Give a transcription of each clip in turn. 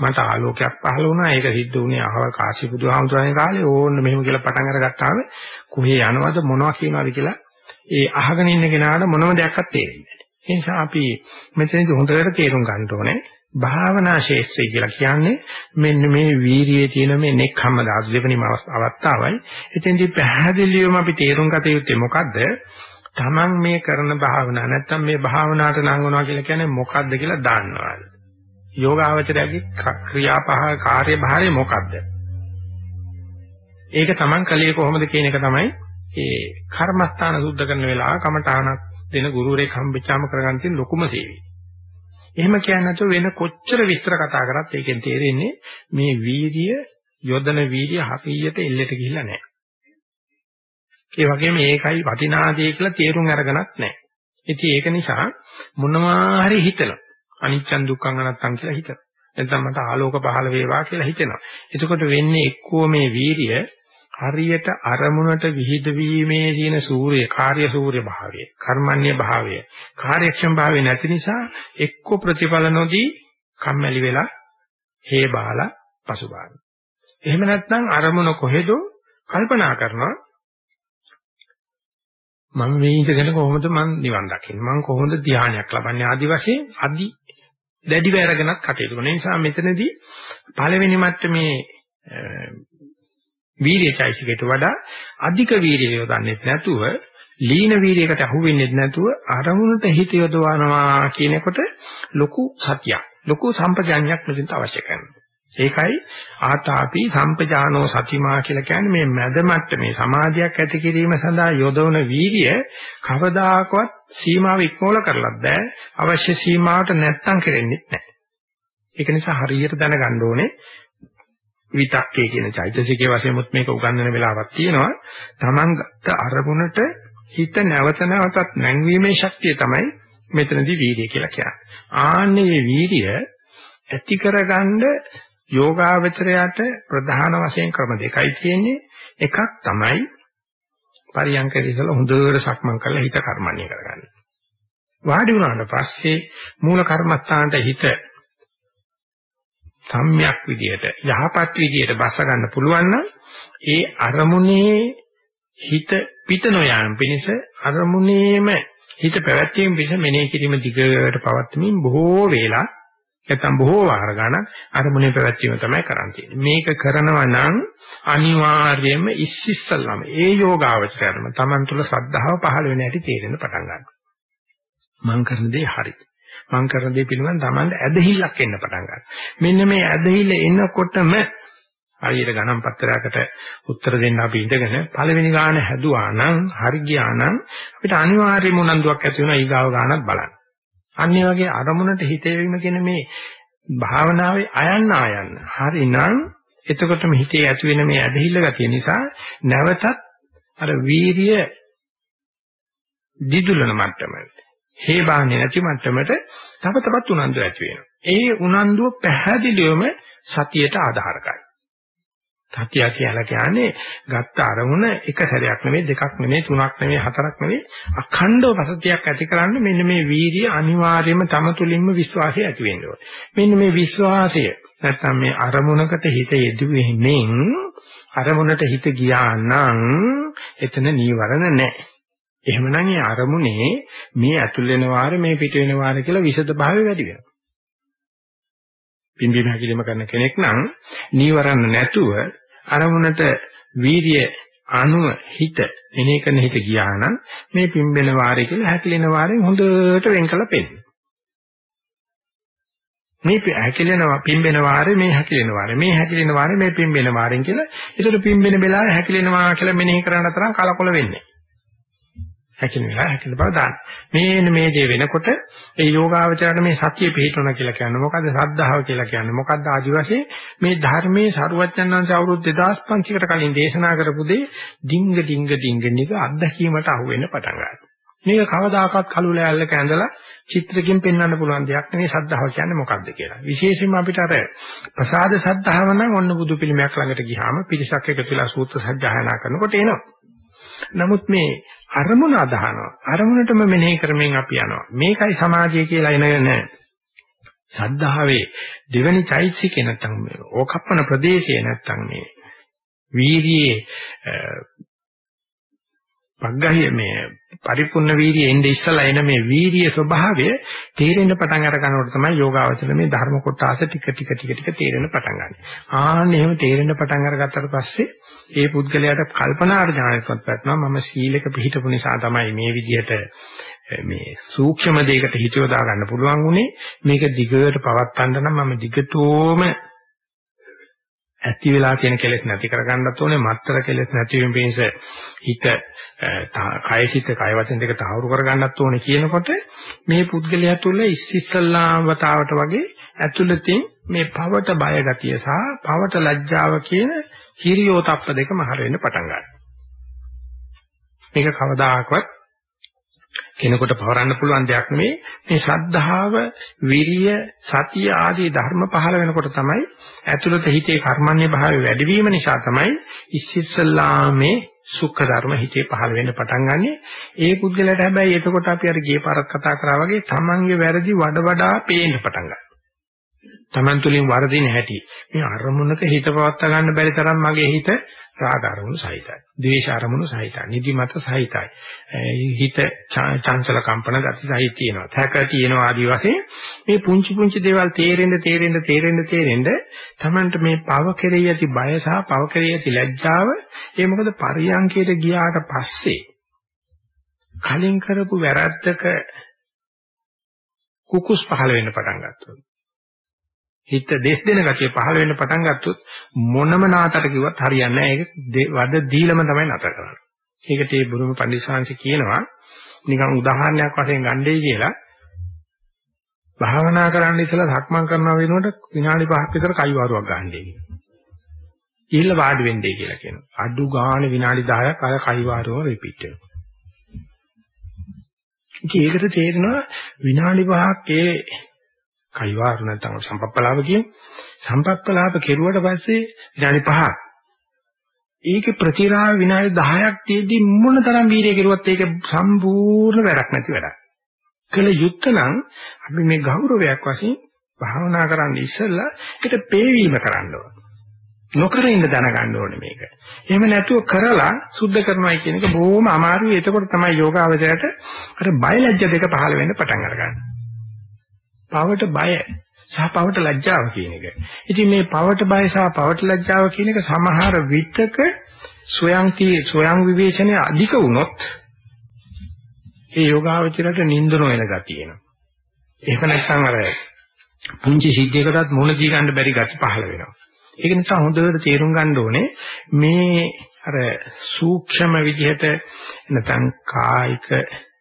මට ආලෝකයක් පහළ වුණා. ඒක සිද්ධ වුණේ අහවල් කාශ්‍යප බුදුහාමුදුරනේ කාලේ ඕන්න මෙහෙම කියලා පටන් අරගත්තාම කොහේ යනවද මොනවා කියනවද කියලා ඒ අහගෙන ඉන්න කෙනාට මොනම දෙයක්වත් තේරෙන්නේ නැහැ. ඒ නිසා අපි මෙතනදී හොඳට තේරුම් ගන්න ඕනේ භාවනා ශේෂ්ත්‍රය කියලා කියන්නේ මෙන්න මේ වීරියේ තියෙන මේ නෙක්ඛම්ම දාස් දෙවෙනිම අවස්ථාවයි. එතෙන්දී පැහැදිලිවම අපි තේරුම් ගත යුත්තේ මොකද්ද? Taman මේ කරන භාවනා නැත්තම් මේ භාවනාවට නංගනවා කියලා කියන්නේ මොකද්ද කියලා දන්නවා. යෝගාවචරයේ ක්‍රියාපහ කාර්යභාරය මොකද්ද? ඒක Taman කලේ කොහොමද කියන එක තමයි ඒ කර්මස්ථාන සුද්ධ කරන වෙලාව කමඨානක් දෙන ගුරුවරයෙක් හම්බෙච්චාම කරගන්න තියෙන ලොකුම සේවය. එහෙම කියන්නේ නැතුව වෙන කොච්චර විස්තර කතා කරත් ඒකෙන් තේරෙන්නේ මේ වීර්ය යොදන වීර්ය හරියට එල්ලෙට ගිහිල්ලා නැහැ. ඒ වගේම ඒකයි වටිනාදී කියලා තේරුම් අරගෙනත් නැහැ. ඉතින් ඒක නිසා මොනවා හරි හිතලා අනිච්චන් දුක්ඛං අනත්තං කියලා හිතනවා. නැත්නම් මට ආලෝක පහළ වේවා කියලා හිතනවා. එතකොට වෙන්නේ එක්කෝ මේ වීරිය හරියට අරමුණට විහිද වීමේ තියෙන සූර්ය කාර්ය සූර්ය භාවය, කර්මන්නේ භාවය, කාර්යක්ෂම භාවය නැති නිසා එක්කෝ ප්‍රතිඵල නොදී කම්මැලි වෙලා හේ බාලා පසුබාන. එහෙම නැත්නම් අරමුණ කොහෙදෝ කල්පනා කරනවා මම මේ ඉඳගෙන කොහොමද මං නිවන් දකින්නේ? මං කොහොමද ධානයක් ලබන්නේ? ආදි වශයෙන් අදි දැඩි වැරගෙනත් කටයුතු කරන නිසා මෙතනදී පළවෙනි මට්ටමේ වීර්යචෛසිකයට වඩා අධික වීර්යය යොදන්නේ නැතුව ලීන වීර්යයකට අහු වෙන්නේ නැතුව අරමුණට හිත යොදවනවා කියනකොට ලොකු සතියක් ලොකු සම්පජාඤ්ඤයක් මෙතනට අවශ්‍ය කරනවා. ඒකයි ආතාපි සම්පජානෝ සතිමා කියලා කියන්නේ මේ මැද මට්ටමේ සමාධියක් ඇති කිරීම සඳහා යොදවන වීර්ය කවදාකවත් සීමාව ඉක්මවල කරලත් බෑ අවශ්‍ය සීමාවට නැත්තම් කෙරෙන්නේ නැහැ. ඒක නිසා හරියට දැනගන්න ඕනේ විතක්කේ කියන චෛතසිකයේ වශයෙන් මුත් මේක උගන්වන වෙලාවක් තියෙනවා. Taman ගත්ත අරමුණට හිත නැවත නැවතත් නැංවීමේ ශක්තිය තමයි මෙතනදී වීර්යය කියලා කියන්නේ. ආන්නේ මේ වීර්ය ඇති කරගන්න යෝගාවචරයට ප්‍රධාන වශයෙන් ක්‍රම දෙකයි තියෙන්නේ. එකක් තමයි පරියංකේ ඉඳලා හොඳට සක්මන් කරලා හිත කර්මණ්‍ය කරගන්න. වාඩි වුණාට පස්සේ මූල කර්මස්ථානට හිත සම්‍යක් විදියට යහපත් විදියට බස ගන්න පුළුවන් නම් ඒ අරමුණේ හිත පිට නොයෑම පිණිස අරමුණේම හිත පැවැත්වීම පිණිස මෙනෙහි කිරීම දිගට පවත්වමින් බොහෝ වේලා නැත්නම් බොහෝ වාර ගණන් අරමුණේ පැවැත්වීම තමයි කරන් තියෙන්නේ. මේක කරනවා නම් අනිවාර්යයෙන්ම ඉස්සිස්සල්ලාම ඒ යෝගාවචරයම Taman තුල සද්ධාව පහළ වෙන හැටි තේරෙන්න පටන් ගන්නවා. මං කරන දේ හරියි. මං කරන දේ පිළිබඳ Taman ඇදහිල්ලක් එන්න පටන් ගන්නවා. මෙන්න මේ ඇදහිල්ල එනකොටම හරියට ගණන් පත්‍රයකට උත්තර දෙන්න අපි ඉඳගෙන පළවෙනි ගාන හැදුවා නම් හරි ගියා නම් අපිට අනිවාර්යයෙන්ම උනන්දුවක් ඇති වෙනවා ඊගාව ගානක් බලන්න. අනිත් වගේ අරමුණට හිතේවීම කියන මේ භාවනාවේ අයන්න ආයන්න. හරිනම් එතකොටම හිතේ ඇති වෙන මේ ඇදහිල්ල ගතිය නිසා නැවතත් අර වීරිය දිදුලන මට්ටමට හේබාන්නේ නැති මට්ටමට තව තවත් උනන්දු ඇති වෙනවා. ඒ උනන්දුව පැහැදිලිවම සතියට ආධාරකයි. සතිය කියලා කියන්නේ ගත්ත අරමුණ එක සැරයක් නෙමෙයි දෙකක් නෙමෙයි තුනක් නෙමෙයි හතරක් නෙමෙයි අඛණ්ඩව වසතියක් ඇති කරන්න මෙන්න මේ වීර්ය අනිවාර්යයෙන්ම තම තුලින්ම විශ්වාසය ඇති වෙන්න ඕනේ. මෙන්න මේ විශ්වාසය නැත්තම් මේ අරමුණකට හිත යෙදුවෙමින් අරමුණට හිත ගියා නම් එතන නීවරණ නැහැ. එහෙමනම් ඒ අරමුණේ මේ ඇතුල් වෙන වාර මේ පිට වෙන වාර කියලා විෂද භාවය වැඩි වෙනවා. පිම්බීම හැකිලිම කරන කෙනෙක් නම් නීවරණ නැතුව අරමුණට වීර්ය අනුව හිත එනේ කරන හිත ගියා නම් මේ පිම්බෙන වාරය කියලා හැකිලෙන වාරයෙන් හොඳට වෙන් කළ පෙන්නනවා. මේ හැකිලෙනවා පිම්බෙන වාරේ මේ හැකිලෙන වාරේ මේ හැකිලෙන වාරේ මේ පිම්බෙන වාරෙන් කියලා ඒතර පිම්බෙන වෙලාවේ හැකිලෙනවා කියලා මෙනෙහි කරන්න තරම් කලකොල වෙන්නේ හැකින වෙලාව හැකින බව දාන්න. මේන මේ දේ වෙනකොට ඒ යෝගාවචරයට මේ සතිය පිහිටවන කියලා කියන්නේ මොකද්ද? සද්ධාව කියලා කියන්නේ මොකද්ද? ආදි වශයෙන් මේ ධර්මයේ සරුවච්චන්වන්සේ අවුරුදු 2500කට කලින් දේශනා කරපු දේ ඩිංග ඩිංග ඩිංග නික අත්දැකීමට අහු වෙන්න පටන් ගන්නවා. මේක කවදාකවත් කළු ලෑල්ලක ඇඳලා චිත්‍රකින් පෙන්වන්න පුළුවන් දෙයක් නෙවෙයි සද්ධාව කියන්නේ මොකක්ද කියලා. විශේෂයෙන්ම අපිට අර ප්‍රසාද සද්ධාව නම් ඔන්න බුදු පිළිමයක් ළඟට ගියාම පිරිසක් එකතු වෙලා සූත්‍ර සජ්ජායනා කරනකොට එනවා. නමුත් මේ අරමුණ අදහනවා. අරමුණටම මෙනෙහි කරමින් අපි යනවා. මේකයි සමාධිය කියලා එනගෙන සද්ධාවේ දෙවනි චෛතසිකේ නැත්තම් ඕකප්පන ප්‍රදේශයේ නැත්තම් මේ වීර්යයේ පග්ගහිය මේ පරිපූර්ණ වීර්යය එnde ඉස්සලා එන මේ වීර්ය ස්වභාවය තේරෙන්න පටන් අර ගන්නකොට තමයි යෝගාවචර මේ ධර්ම කොටස ටික ටික ටික ටික තේරෙන්න පටන් ගන්න. ආන්න එහෙම තේරෙන්න පටන් අරගත්තට පස්සේ ඒ පුද්ගලයාට කල්පනාට ඥානයක්වත් පැටනවා මම සීලක පිළිහිටපු නිසා තමයි මේ විදිහට මේ සූක්ෂම දෙයකට හිත යොදා ගන්න පුළුවන් උනේ මේක දිගට පවත්වන්න නම් මම දිගටම ඇති වෙලා තියෙන කෙලෙස් නැති කරගන්නත් ඕනේ. මත්තර කෙලෙස් නැති වීම පිණිස හිත කය සිත කය වචන දෙක තහවුරු කරගන්නත් ඕනේ කියනකොට මේ පුද්ගලයා තුළ ඉස්සිස්සල්ලාම වතාවට වගේ ඇතුළතින් මේ පවට බය ගතිය සහ පවට ලැජ්ජාව කියන හිරියෝතප්ප දෙක මහර වෙන්න පටන් ගන්නවා මේක කවදාකවත් කෙනෙකුට පවරන්න පුළුවන් දෙයක් නෙමෙයි මේ ශ්‍රද්ධාව, විරිය, සතිය ආදී ධර්ම පහළ වෙනකොට තමයි ඇතුළත හිතේ කර්මන්නේ භාවය වැඩිවීම නිසා තමයි ඉස්සිස්සලාමේ සුඛ ධර්ම හිතේ පහළ වෙන්න පටන් ගන්නෙ. ඒ පුද්ගලයාට හැබැයි එතකොට අපි අර ගිය පාරක් කතා කරා වගේ තමන්ගේ වැරදි වඩ වඩා පේන්න පටන් ගන්නවා. Taman තුලින් වරදින හැටි. මේ අරමුණක හිත පවත්වා ගන්න බැරි තරම් මගේ හිත රාග අරමුණු සහිතයි. ද්වේෂ අරමුණු සහිතයි. නිදිමත සහිතයි. හිත චංචල කම්පන ගති සහිත තියෙනවා. තැක තියෙනවා ආදි වශයෙන් මේ පුංචි පුංචි දේවල් තේරෙන්න තේරෙන්න තේරෙන්න තේරෙන්න Tamanට මේ පව කෙරෙහි ඇති බය සහ පව කෙරෙහි ඇති ලැජ්ජාව ඒ මොකද පරියංකයට ගියාට පස්සේ කලින් කරපු වැරද්දක කුකුස් පහළ වෙන්න පටන් ගත්තා. හිත දෙස් දෙන ගතිය පහළ වෙන්න පටන් ගත්තොත් මොනම නාතට කිව්වත් හරියන්නේ නැහැ. ඒක වද දීලම තමයි නතර කරන්නේ. ඒකට මේ බුරුම පඬිස්සංශ කියනවා නිකන් උදාහරණයක් වශයෙන් ගන්නයි කියලා භාවනා කරන්න ඉස්සලා සක්මන් කරනවා වෙනකොට විනාඩි 5ක් විතර කයිවාරුවක් ගන්නයි කියනවා. ඉහිල්ල වාඩි වෙන්නේ කියලා කියනවා. අඩු ගාණ විනාඩි 10ක් අර කයිවාරුව රිපීට් වෙනවා. ඒකට තේරෙනවා විනාඩි 5ක් ඒ කයිවාරු නැත්නම් සම්පප්පලාව කියන සම්පප්පලාව කෙරුවට පස්සේ විනාඩි 5ක් ඒකේ ප්‍රතිරාව විනාඩි 10ක් තියදී මොන තරම් වීර්යය කෙරුවත් ඒක සම්පූර්ණ වැඩක් නැති වැඩක්. කළ යුත්තේ නම් අපි මේ ගෞරවයක් වශයෙන් භාවනා කරන්න ඉස්සෙල්ලා ඒකට පේවීම කරන්න ඕන. නොකර ඉන්න දැනගන්න ඕනේ මේක. එහෙම නැතුව කරලා සුද්ධ කරනවා කියන එක බොහොම අමාරුයි. එතකොට තමයි යෝගාවචරයට අර බයලජ්‍ය දෙක පහළ වෙන්න පටන් අරගන්නේ. පවට බය සහ පවට ලැජ්ජාව කියන එක. ඉතින් මේ පවට බය සහ පවට ලැජ්ජාව කියන එක සමහර විටක ස්වයංති ස්වයං විවේචනය අධික වුණොත් ඒ යෝගාවචරයට නින්ද නොවන ගතිය එනවා. ඒක නැත්නම් අර පුංචි සිද්ධියකටත් මුණ දී ගන්න බැරි ගති පහළ වෙනවා. ඒක නිසා හොඳට තේරුම් ගන්න ඕනේ මේ අර සූක්ෂම විදිහට නැත්නම් කායික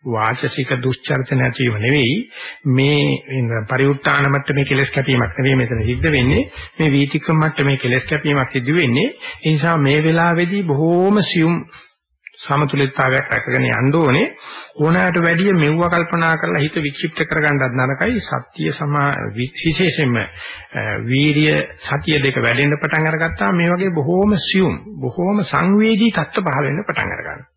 වාචසික දුස්චරිත නැතිව නෙවෙයි මේ පරිඋත් ทาน මට්ටමේ කෙලස් කැපීමක් නෙවෙයි මෙතන සිද්ධ වෙන්නේ මේ වීතික්‍රම මට්ටමේ කෙලස් කැපීමක් සිදු වෙන්නේ ඒ නිසා මේ වෙලාවේදී බොහෝම සියුම් සමතුලිතතාවයක් රැකගෙන යන්න ඕනේ ඕනෑමට වැඩිය මෙව්ව කල්පනා කරලා හිත වික්ෂිප්ත කරගන්නත් නරකයි සත්‍ය සමා විශේෂයෙන්ම වීරිය සතිය දෙක වැඩෙන්න පටන් අරගත්තා මේ වගේ බොහෝම සියුම් බොහෝම සංවේදී තත්ත්ව පහළ වෙන්න පටන් අරගන්නවා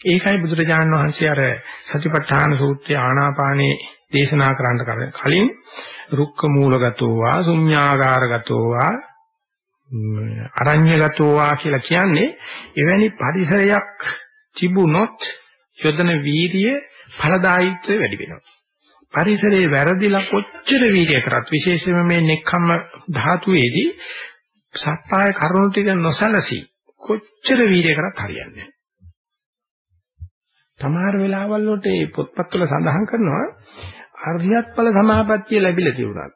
ඒකයි බුදුරජාණන් වහන්සේ අර සතිපට්ඨාන සූත්‍රය ආනාපානේ දේශනා කරන්න කලින් රුක්ක මූලගතෝ වා ශුඤ්ඤාගාරගතෝ වා අරඤ්‍යගතෝ වා කියලා කියන්නේ එවැනි පරිසරයක් තිබුණොත් යොදන වීර්ය ඵලදායීත්වය වැඩි වෙනවා. පරිසරයේ වැරදිලා කොච්චර වීර්ය කරත් විශේෂයෙන්ම මේ නෙක්ඛම්ම ධාතුවේදී සත්‍යය කරුණු ටික නොසලසි කොච්චර වීර්ය කරත් හරියන්නේ නැහැ. සමහර වෙලාවල් වලට මේ පොත්පත්වල සඳහන් කරනවා අරියත් ඵල සමාපත්තිය ලැබිලා තිබුණා.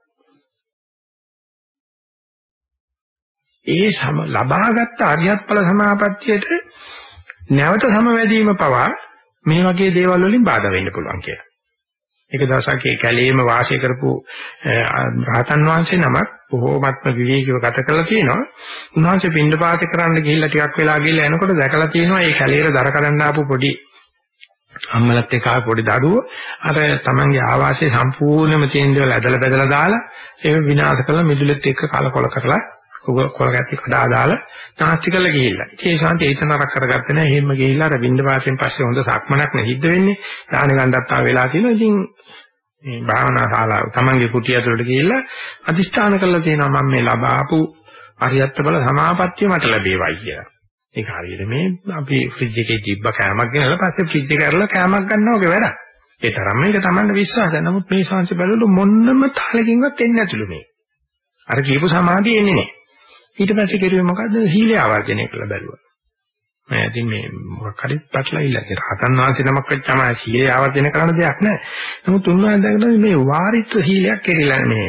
ඒ සම ලබාගත් අරියත් ඵල සමාපත්තියට නැවත සමවැදීම පවා මේ වගේ දේවල් වලින් බාධා වෙන්න පුළුවන් කියලා. එක දවසක් ඒ කැලේම වාසය කරපු රහතන් වහන්සේ නමක් බොහෝමත්ම විවේකීව ගත කරලා තියෙනවා. උන්වහන්සේ පින්ඩ පාත කරන්න ගිහිල්ලා ටිකක් වෙලා ගිහිල්ලා එනකොට දැකලා තියෙනවා මේ කැලේට දර කරන්න ආපු පොඩි අම්මලත් එක්ක ආව පොඩි දරුවෝ අර තමන්ගේ ආවාසය සම්පූර්ණයෙන්ම තියෙන දේවල් ඇදලා බෙදලා දාලා ඒක විනාශ කරලා මිදුලෙත් එක්ක කලකොල කරලා කොල ගැටි කඩා දාලා නාස්ති කරලා ගිහිල්ලා. ඒ ශාන්ති ඒතන නරක කරගත්තේ නැහැ. එහෙම ගිහිල්ලා අර බින්ද වාසයෙන් පස්සේ හොඳ සක්මනක් නෙහිද්ද වෙන්නේ. දාන ගණ්ඩත් ආ වෙලා තියෙනවා. ඉතින් මේ භාවනා ශාලාව තමන්ගේ කුටිය ඇතුළට ගිහිල්ලා අදිෂ්ඨාන කරලා තියෙනවා මම මේ ලබාපු අරියත්ත බල සමාපත්තිය මට ලැබේවයි කියලා. ඒක හරියට මේ අපි ෆ්‍රිජ් එකේ තිබ්බ කෑමක් ගෙනලා පස්සේ ෆ්‍රිජ් එක ඇරලා කෑමක් ගන්නවා වගේ වැඩක්. ඒ තරම් මේක Tamanne විශ්වාසයි. නමුත් මේ ශාංශ බැලුවොත් මොන්නම තාලකින්වත් එන්නේ නැතුළු මේ. අර කියපු සමාධිය එන්නේ නැහැ. ඊට පස්සේ කෙරුවේ මොකද්ද? සීලය ආවර්ජනය කළ බැලුවා. මම ඉතින් මේ මොකක් හරි පැටලවිලා ඉතින් රහතන් වහන්සේ නමක් වෙච්චම සීලය ආවර්ජනය කරන්න දෙයක් නැහැ. නමුත් උන්වහන්සේ දැක්කම මේ වාරිත්‍ර සීලයක් කෙරෙලා මේ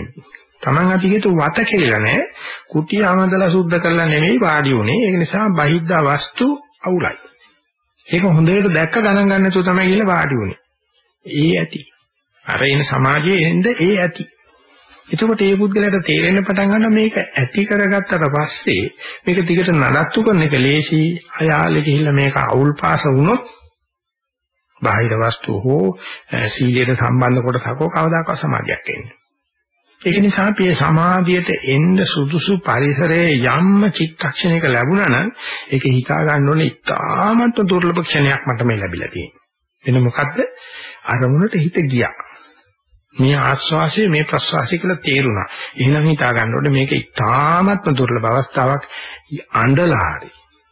Taman අධිගත වත කෙරෙලා නැහැ. කුටි ආමදලා සුද්ධ කරලා නෙමෙයි වාඩි උනේ. ඒක නිසා බහිද්දා වස්තු අවුලයි. ඒක හොඳට දැක්ක ගණන් ගන්න නැතුව තමයි ගිහලා වාඩි උනේ. ඒ ඇති. අර එන සමාජයේ එන්න ඒ ඇති. එතකොට ඒ පුද්ගලයාට තේරෙන්න පටන් ගන්නවා මේක ඇති කරගත්තට පස්සේ මේක දිගට නඩත්තු කරන එක ලේසි. අයාලේ ගිහිල්ලා මේක අවුල් පාස වුණොත් බාහිර වස්තු හෝ සීලයට සම්බන්ධ කොටසකෝ කවදාකවත් සමාධියක් එන්නේ. ඒක නිසා අපි සමාධියට එන්න සුදුසු පරිසරයේ යම්ම චිත්තක්ෂණයක ලැබුණා නම් ඒක හිතා ගන්න ඕනේ ඉතාමත් දුර්ලභ ක්ෂණයක් මට මේ ලැබිලා තියෙන්නේ. එන මොකද්ද? අරමුණට හිත ගියා. මේ ආස්වාසිය මේ ප්‍රස්වාසිය කියලා තේරුණා. එහෙනම් හිතා ගන්න ඕනේ මේක ඉතාමත්ම දුර්ලභ අවස්ථාවක් අඬලා හරි,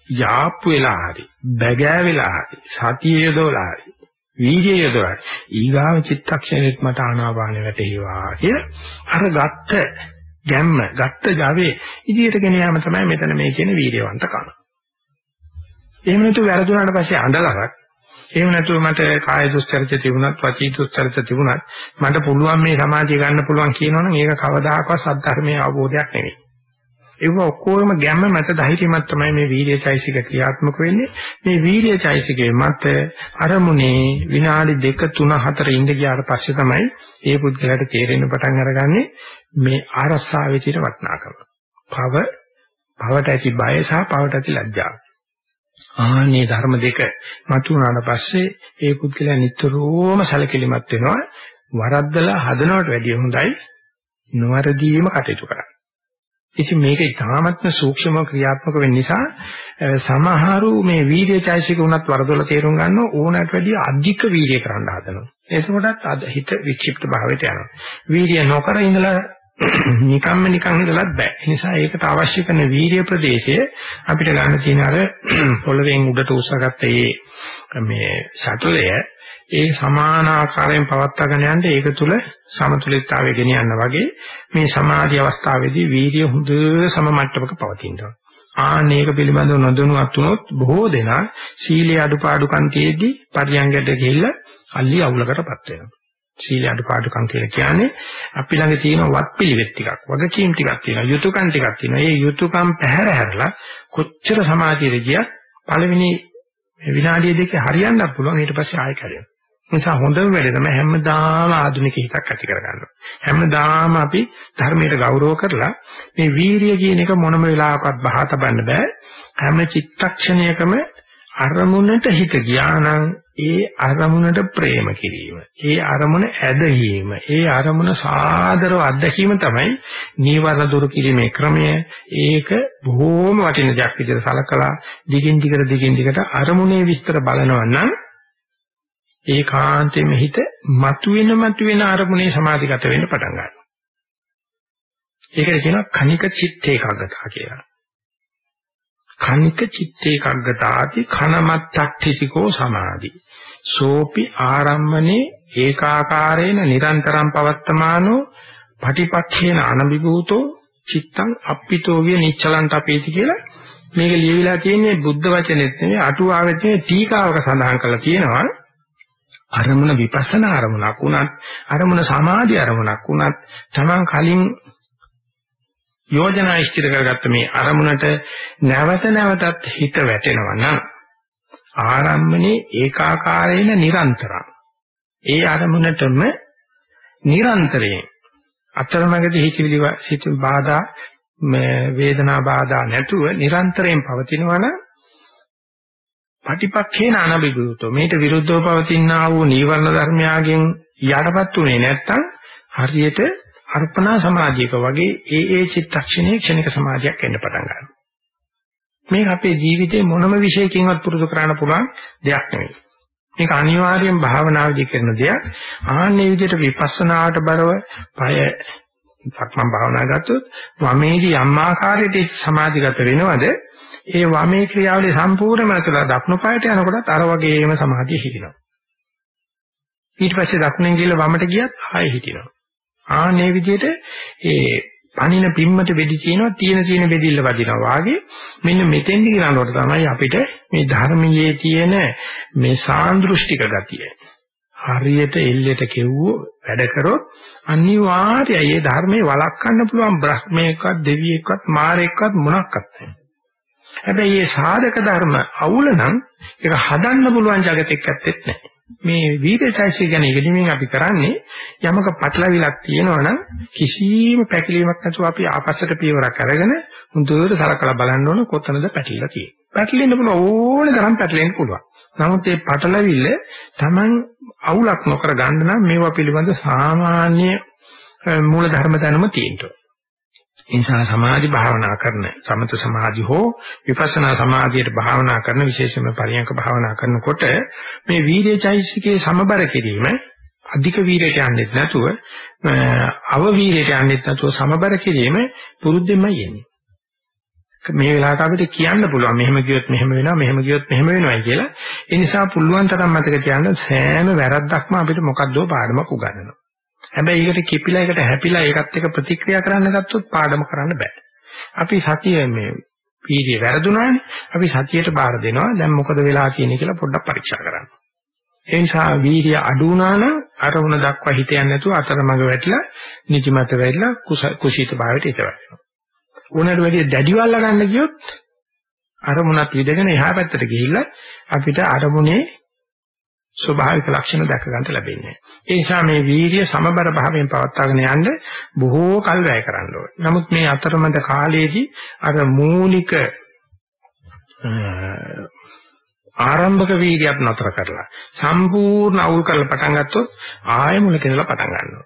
යාප්පු වෙලා හරි, බැගෑ වෙලා හරි, සතිය යොදවලා හරි, වීර්යය යොදවලා ඊගාව චිත්තක්ෂණෙත් මට ආනාපානෙ වැටේවා කියලා අර ගත්ත ගැම්ම, ගත්ත Java ඉදිරියට ගෙන යාම තමයි මෙතන මේ කියන වීර්යවන්තකම. එහෙම නැතු වැරදුනාට පස්සේ අඬලක් එහෙම නැතුව මට කාය දුස්චරිත තිබුණත් වචී දුස්චරිත තිබුණත් මට පුළුවන් මේ සමාධිය ගන්න පුළුවන් කියනවනම් ඒක කවදාකවත් සද්ධර්මයේ අවබෝධයක් නෙවෙයි. ඒක ඔක්කොම ගැම්ම මත ධෛර්යමත් තමයි මේ වීර්යචෛසික ක්‍රියාත්මක වෙන්නේ. මේ වීර්යචෛසිකේ මත අරමුණේ විනාඩි 2 3 4 ඉඳ ගියාට පස්සේ තමයි ඒ පුද්ගලයාට තේරෙන්න පටන් අරගන්නේ මේ ආරස්සාවේ තියෙන වටිනාකම. භව භවට ඇති බය සහ භවට ඇති ලැජ්ජාව. ආනේ ධර්ම දෙක මතු වුණාට පස්සේ ඒ පුද්ගලයා නිතරම සැලකිලිමත් වෙනවා වරද්දලා හදනවට වැඩිය හොඳයි නොවරදීම කටයුතු කරන්න. ඉතින් මේක ඉතාමත්ම සූක්ෂම ක්‍රියාත්මක වෙන්න නිසා සමහරු මේ වීර්යචෛසික උනත් වරදොල තේරුම් ගන්න ඕනකට වැඩිය අධික වීර්ය කරන්න හදනවා. ඒකවලත් අද හිත වික්ෂිප්ත භාවයට යනවා. වීර්ය නොකර ඉඳලා නිකම්ම නිකන් ඉඳලත් බෑ. ඒ නිසා ඒකට අවශ්‍ය කරන වීර්ය ප්‍රදේශය අපිට ගන්න තියෙන අර පොළවෙන් උඩට උස්සගත්ත මේ ශටලය ඒ සමාන ආකාරයෙන් පවත්වාගෙන යන්න ඒක තුල සමතුලිතතාවය ගෙන යන්න වගේ මේ සමාධි අවස්ථාවේදී වීර්ය හොඳ සම මට්ටමක පවතිනවා. ආනේක පිළිබඳව නොදැනුවත් වුණොත් බොහෝ දෙනා සීලේ අඩුපාඩුකම් තියේදී පරියංගයට ගිහිල්ලා අල්ලි අවුලකටපත් වෙනවා. සීල අඩුපාඩුකම් කියලා කියන්නේ අපි ළඟ තියෙන වත් පිළිවෙත් ටිකක් වගකීම් ටිකක් තියෙනවා යුතුයකම් ටිකක් තියෙනවා ඒ යුතුයකම් පැහැර හැරලා කොච්චර සමාධියට ගියත් පළවෙනි විනාඩිය දෙකේ හරියන්නත් පුළුවන් ඊට පස්සේ ආයෙ කරේ. නිසා හොඳම වැඩේ තමයි හැමදාම ආධුනික හිතක් ඇති කරගන්න. හැමදාම අපි ධර්මයට ගෞරව කරලා මේ වීරිය කියන එක මොනම වෙලාවකවත් බහා තබන්න බෑ. හැම චිත්තක්ෂණයකම අරමුණට හිත ගියා නම් ඒ අරමුණට ප්‍රේම කිරීම ඒ අරමුණ ඇදහිීම ඒ අරමුණ සාදරව අත්දැකීම තමයි නීවරණ දුරු කිරීමේ ක්‍රමය ඒක බොහෝම වටින දෙයක් විදිහට සලකලා දිගින් දිගට දිගින් දිගට අරමුණේ විස්තර බලනවා නම් ඒකාන්තයෙන්ම හිත මතුවෙන මතුවෙන අරමුණේ සමාධිගත වෙන්න පටන් ගන්නවා. ඒකට කියනවා කනික චිත්ත ඒකාග්‍රතාව කියලා. කනික චිත්තේ කග්ගතාති කනමත්තක්ඨිතිකෝ සමාධි. සෝපි ආරම්මනේ ඒකාකාරේන නිරන්තරම් පවත්තමානෝ පටිපක්ඛේන අනබිභූතෝ චිත්තං අප්පිතෝ විය නිච්චලන්ට අපේති කියලා මේක ලියවිලා තියෙන්නේ බුද්ධ වචනේත් නෙවෙයි අටුවාවෙත් නෙවෙයි ටීකාවක සඳහන් කරලා තියෙනවා. අරමුණ විපස්සනා අරමුණක් වුණත් අරමුණ සමාධි අරමුණක් වුණත් තමන් කලින් යෝජනා ඉස්තිර කරගත්ත මේ අරමුණට නැවත නැවතත් හිත වැටෙනවා නම් ආරම්මනේ ඒකාකාරේන නිරන්තරං. ඒ අරමුණටම නිරන්තරයෙන් අතරමඟදී හිතවිලි සිත බාධා වේදනා බාධා නැතුව නිරන්තරයෙන් පවතිනවා නම් පටිපක්ඛේන අනබිදුතෝ මේට විරුද්ධව පවතිනා වූ නීවරණ ධර්මයාගෙන් යටපත් උනේ නැත්තම් හරියට අර්පණා සමාධියක වගේ ඒ ඒ චිත්තක්ෂණයේ ක්ෂණික සමාධියක් එන්න පටන් ගන්නවා. මේක අපේ ජීවිතේ මොනම විශේෂකින්වත් පුරුදු කරන්න පුළුවන් දෙයක් නෙවෙයි. මේක අනිවාර්යෙන් භාවනාවේදී කරන දෙයක්. ආන්නේ විදිහට විපස්සනාවට බරව පය සක්මන් භාවනා ගත්තොත් වමේදී යම් ආකාරයකට සමාධිගත වෙනවද ඒ වමේ ක්‍රියාවලිය සම්පූර්ණයෙන්ම කළා දක්න පායට යනකොටත් අර වගේම සමාධිය හිටිනවා. ඊට පස්සේ දකුණෙන් ගිහලා වමට ගියත් ආයෙ හිටිනවා. ආන්නේ විදිහට ඒ පණින පිම්මට වෙඩි කියනවා තියෙන තියෙන වෙඩිල්ල වදිනවා වාගේ මෙන්න මෙතෙන්දි කියනකොට තමයි අපිට මේ ධර්මයේ තියෙන මේ සාන්දෘෂ්ටික ගතිය. හරියට එල්ලෙට කෙව්වෝ වැඩ කරොත් අනිවාර්යයි. ඒ ධර්මයේ වළක්වන්න පුළුවන් බ්‍රහ්මයකවත් දෙවියෙක්වත් මාරයෙක්වත් මොනක්වත් නැහැ. හැබැයි මේ සාධක ධර්ම අවුල නම් ඒක හදන්න පුළුවන් జగතෙක් ඇත්තෙත් නැහැ. මේ වීර්යසයිසිය ගැන ඉගෙනීමෙන් අපි කරන්නේ යමක පටලවිලක් තියෙනවා නම් කිසිම පැකිලීමක් නැතුව අපි ආපස්සට පියවරක් අරගෙන හොඳට සලකලා බලන්න ඕන කොතනද පැටලිලා තියෙන්නේ. පැටලෙන්න පුළුවන් ඕනේ තරම් පැටලෙන්න පුළුවන්. නමුත් මේ පටලවිල්ල Taman අවුලක් නොකර ගන්න නම් මේවා පිළිබඳ සාමාන්‍ය මූල ධර්ම දැනුම තියෙනවා. ඒ නිසා සමාධි භාවනා කරන සමත සමාධි හෝ විපස්සනා සමාධියට භාවනා කරන විශේෂයෙන්ම පරියන්ක භාවනා කරනකොට මේ වීර්යචෛසිකේ සමබර කිරීම අධික වීරයට යන්නේ නැතුව අව වීරයට යන්නේ නැතුව සමබර කිරීම පුරුද්දෙන්මයි එන්නේ. මේ වෙලාවට අපිට කියන්න පුළුවන් මෙහෙම ගියොත් මෙහෙම වෙනවා මෙහෙම ගියොත් මෙහෙම වෙනවායි කියලා. ඒ නිසා පුළුවන් තරම් මතක තියාගන්න සෑම වැරද්දක්ම අපිට මොකද්දෝ පාඩමක් උගන්වනවා. හැබැයි ඒකට කිපිලා ඒකට හැපිලා ඒකත් එක්ක ප්‍රතික්‍රියා කරන්න ගත්තොත් පාඩම කරන්න බෑ. අපි සතිය මේ පීඩිය වැරදුනානේ. අපි සතියට බාර දෙනවා. දැන් මොකද වෙලා කියන්නේ කියලා පොඩ්ඩක් පරීක්ෂා කරන්න. ඒ නිසා වීර්ය අඩු වුණා නම් අරමුණ දක්වා හිත යන්නේ නැතුව අතරමඟ වැටිලා නිදිමත වෙලා කුසීත භාවයට ඉත වෙනවා. උනට වැඩි දැඩිවල්ලා ගන්න කියොත් අරමුණත් විදගෙන එහා පැත්තට ගිහිල්ලා අපිට අරමුණේ ස්වභාවික ලක්ෂණ දැක ගන්න ලැබෙන්නේ. ඒ නිසා මේ වීර්ය සමබර භාවයෙන් පවත්වාගෙන යන්න බොහෝ කල් වැය කරන්න ඕනේ. නමුත් මේ අතරමැද කාලයේදී අර මූලික ආරම්භක වීර්යයක් නතර කරලා සම්පූර්ණ අවුල් කරලා පටන් ගත්තොත් ආයෙ මුලක ඉඳලා පටන් ගන්නවා.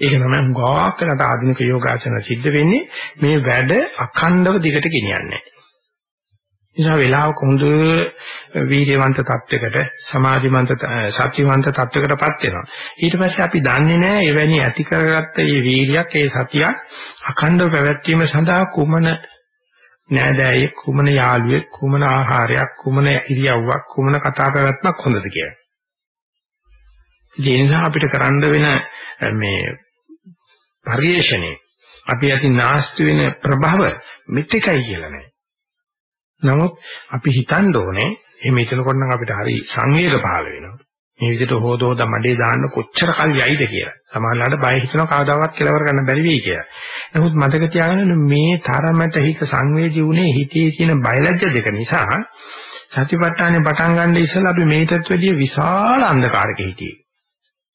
ඒක තමයි හුඟක් කරලා ආධුනික යෝගාසන සිද්ධ වෙන්නේ මේ වැඩ අඛණ්ඩව දිගට ගෙනියන්නේ. නිසා වෙලාවක හොඳ වීර්යවන්ත තත්වයකට සමාධිමන්ත සත්‍යවන්ත තත්වයකටපත් වෙනවා. ඊට පස්සේ අපි දන්නේ නැහැ එවැනි ඇති කරගත්ත මේ වීර්යයක් ඒ සතියක් අඛණ්ඩව පැවැත්වීම සඳහා කුමන නෑදෑයෙක් කුමන යාළුවෙක් කුමන ආහාරයක් කුමන ඉරියව්වක් කුමන කතා පැවැත්මක් හොඳද කියලා. ඒ නිසා අපිට කරන්න වෙන මේ පරිේශණේ අපි අතින් නාස්ති වෙන ප්‍රභව මෙතෙකයි කියලා නෑ. නමුත් අපි හිතන්න ඕනේ එහෙම හිතනකොට නම් අපිට හරි සංවේග පහළ වෙනවා. මේ විදිහට හොදෝද මඩේ දාන්න කොච්චර කල් යයිද කියලා. සමහරවිට බය හිතනවා කවදාවත් කෙලවර ගන්න බැරි වෙයි කියලා. නමුත් මතක තියාගන්න මේ තරමට හිත සංවේදී වුණේ හිතේ තියෙන බයලජ්‍ය දෙක නිසා සතිපට්ඨානේ පටන් ගන්න ඉස්සෙල්ලා අපි මේකටත් වැඩිය විශාල අන්ධකාරයක හිටියේ.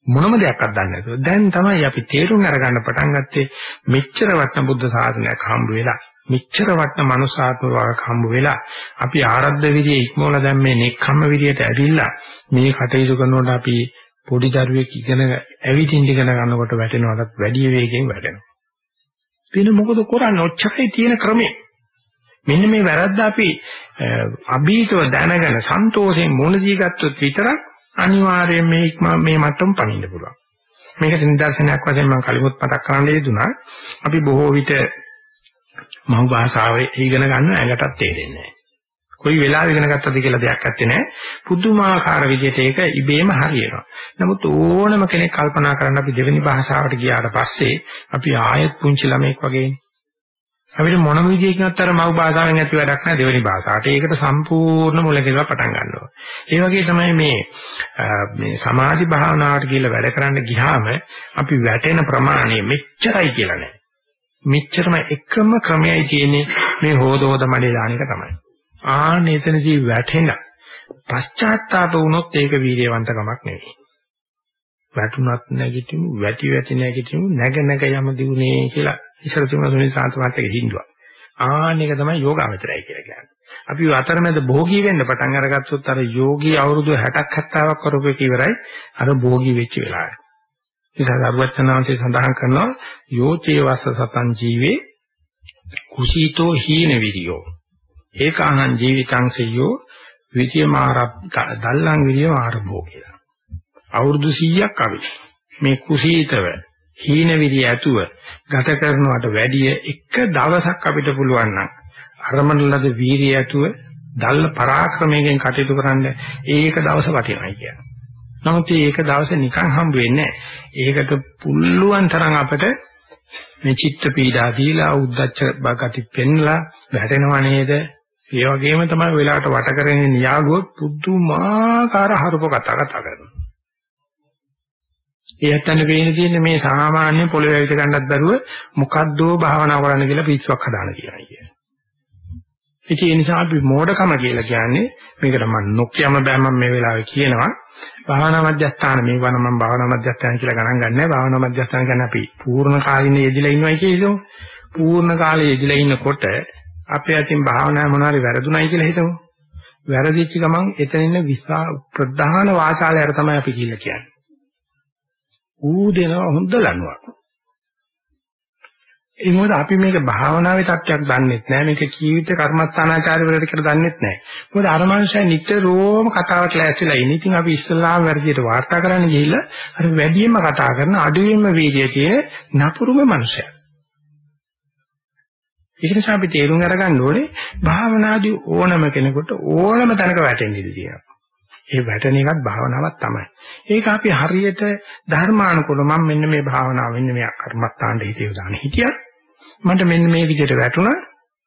මොනම දෙයක්වත් දන්නේ නැතුව දැන් තමයි අපි තේරුම් අරගන්න පටන් ගත්තේ මෙච්චර වටන බුද්ධ ශාසනයක් හම්බ වෙලා මෙච්චර වටන මනුසාත්ම වාග් හම්බ වෙලා අපි ආරද්ධ විදියේ ඉක්මවල දැන් මේ නෙක්ඛම්ම විදියට ඇවිල්ලා මේ කටයුතු කරනකොට අපි පොඩි දරුවෙක් ඉගෙන ඇවිදින්න ඉගෙන ගන්නකොට වැටෙනවටත් වැඩි වේගෙන් වැටෙනවා. වෙන මොකද කරන්නේ? ඔච්චරයි තියෙන ක්‍රමේ. මෙන්න මේ වැරද්ද අපි අභීතව දැනගෙන සන්තෝෂයෙන් මුණ දී ගත්තොත් විතරක් අනිවාර්යයෙන් මේ මේ මට්ටම පණින්න පුළුවන්. මේකට නිදර්ශනයක් වශයෙන් මම කලිමුත් මතක් කරන්න යෙදුනා. අපි බොහෝ විට මහු භාෂාවේ ඉගෙන ගන්න ඇඟටත් තේරෙන්නේ නැහැ. කොයි වෙලාවෙ ඉගෙන ගත්තද කියලා දෙයක් නැත්තේ නෑ. පුදුමාකාර විදිහට ඒක ඉබේම හරියනවා. නමුත් ඕනම කෙනෙක් කල්පනා කරන්න අපි දෙවෙනි භාෂාවට ගියාට පස්සේ අපි ආයෙත් පුංචි ළමෙක් වගේනේ. අපිට මොනම විදියකින්වත් අර මව් භාෂාවෙන් ඇති වැඩක් නැහැ දෙවෙනි භාෂාවට. ඒකට සම්පූර්ණ මුලකේලා පටන් ගන්නවා. ඒ වගේ තමයි මේ මේ සමාධි භාවනාවට කියලා වැඩ කරන්න ගියාම අපි වැටෙන ප්‍රමාණය මෙච්චරයි කියලා නෑ. මෙච්චරම එකම ක්‍රමයයි තියෙන්නේ මේ හොදෝද මඩේ දාන එක තමයි. ආන්න එතනදී වැටෙන පශ්චාත්තාප වුණොත් ඒක වීර්යවන්තකමක් නෙවෙයි. වැටුණත් නැගිටිමු, වැටි වැටි නැගිටිමු, නැග නැග යම දිුනේ කියලා ඉස්සර තිබුණ සුනිල් සාන්තමාත්ගේ හින්දුවක්. ආන්න එක තමයි යෝගාවචරය කියලා කියන්නේ. අපි අතරමැද භෝගී වෙන්න පටන් අරගත්තොත් අර යෝගී අවුරුදු 60ක් 70ක් කරපු එක ඉවරයි අර භෝගී වෙච්ච වෙලාවේ. ඉතින් අරුවචනාංශය සඳහන් කරනවා යෝචේ වස්ස සතං ජීවේ කුසීතෝ හීන විරියෝ ඒකාහං ජීවිතං සෙය්‍යෝ විරිය මාරබ් දල්ලං විරිය මාරබෝ කියලා. අවුරුදු 100ක් අපි මේ කුසීතව හීන විරිය ඇතුව ගත කරනවට වැඩිය එක දවසක් අපිට පුළුවන් නම් අරමණලද වීරිය ඇතුව දල්ල පරාක්‍රමයෙන් කටයුතු කරන්න ඒක දවස වටිනයි කියන්නේ. නමුත් මේක දවසේ නිකන් හම්බ වෙන්නේ ඒකට පුළුවන් තරම් අපිට මේ චිත්ත පීඩා දීලා උද්දච්ච බගති පෙන්ලා වැටෙනව නේද? ඒ වගේම තමයි වෙලාවට වට කරගෙන න්යාගුව පුදුමාකාර හරුප කතා කතා කරනවා. ඒ ඇත්තට වෙන්නේ තියෙන්නේ මේ සාමාන්‍ය පොළවේ ඇවිත් ගන්නත් බැරුව මොකද්දෝ භාවනා කරන්න කියලා පිස්සුවක් හදාන කියනවා කියන්නේ. ඉතින් ඒ නිසා අපි මෝඩකම කියලා කියන්නේ මේකට මම නොකියම බෑ මම මේ වෙලාවේ කියනවා. භාවනා මධ්‍යස්ථාන මේ වන මම භාවනා මධ්‍යස්ථාන කියලා ගණන් ගන්නෑ. භාවනා මධ්‍යස්ථාන කියන්නේ අපි පූර්ණ කාලිනේ යෙදිලා ඉන්නවයි කියේදෝ පූර්ණ කාලේ යෙදිලා ඉන්නකොට අපේ අතින් භාවනා මොනවාරි වැරදුණයි කියලා හිතමු. වැරදිච්ච ගමන් එතන ඉන්න විසා ප්‍රධාන වාචාලයට තමයි අපි කියලා කියන්නේ. ඌ දෙනවා හොඳ ලනුවක් ඒ මොකද අපි මේක භාවනාවේ තත්ත්වයක් දන්නෙත් නෑ. මේක ජීවිත කර්මස්ථානාචාරවලට කියලා දන්නෙත් නෑ. මොකද අර මනුස්සයා නිතරම කතාවට ලෑස්තිලා ඉන්නේ. ඉතින් අපි ඉස්සල්ලාම වැඩියට වාර්තා කරන්න ගිහිල්ලා අර වැඩියෙන්ම කතා කරන අඩුවෙන්ම වීර්යය තියෙන නපුරුම මනුස්සයා. ඒක නිසා අපි තේරුම් අරගන්න ඕනේ භාවනාදී ඕනම කෙනෙකුට ඕනම තැනක වැටෙන්න ඉඩ තියෙනවා. ඒ වැටෙන එකත් භාවනාවක් තමයි. ඒක අපි හරියට ධර්මානුකූල මම මෙන්න මේ භාවනාව මෙන්න මේ කර්මස්ථානට හිතියෝ දාන හිටියා. මට මෙන්න මේ විදිහට වැටුණා.